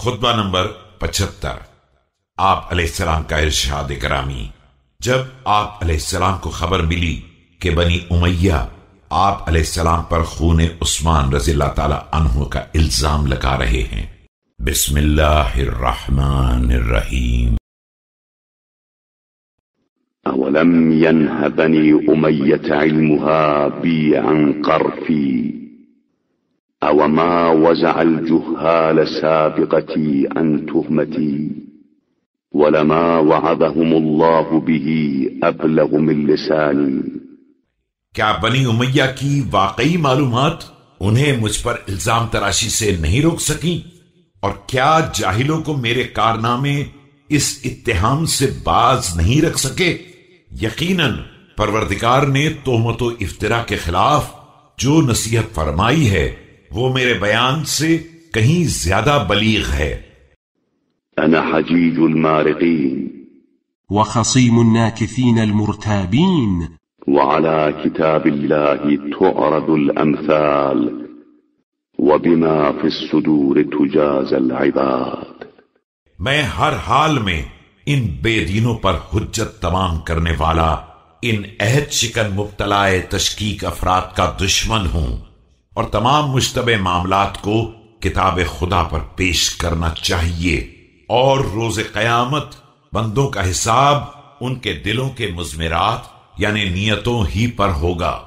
خطبہ نمبر پچہتر۔ آپ علیہ السلام کا ارشاد کرامی جب آپ علیہ السلام کو خبر ملی کہ بنی امیہ آپ علیہ السلام پر خون عثمان رضی اللہ تعالی عنہ کا الزام لگا رہے ہیں۔ بسم اللہ الرحمن الرحیم۔ اولم ينه بني امية علمها بي عن قرفي او وزع الجهال سابقتي عن تهمتي ولما وعظهم الله به ابلغ من لساني کیا بنی امیہ کی واقعی معلومات انہیں مجھ پر الزام تراشی سے نہیں روک سکیں؟ اور کیا جاہلوں کو میرے کارنامے اس اتہام سے باز نہیں رکھ سکے؟ یقیناً پروردگار نے تومت و افطرا کے خلاف جو نصیحت فرمائی ہے وہ میرے بیان سے کہیں زیادہ بلیغ ہے۔ انا حجیج المارقین۔ وخصيم الناكثين المرتابين وعلى كتاب الله تعرض الامثال۔ وبما في الصدور تجاز العباد۔ میں ہر حال میں ان بے دینوں پر حجت تمام کرنے والا ان عہد شکن مبتلا تشکیق افراد کا دشمن ہوں۔ اور تمام مشتبہ معاملات کو کتاب خدا پر پیش کرنا چاہیے اور روز قیامت بندوں کا حساب ان کے دلوں کے مزمرات یعنی نیتوں ہی پر ہوگا۔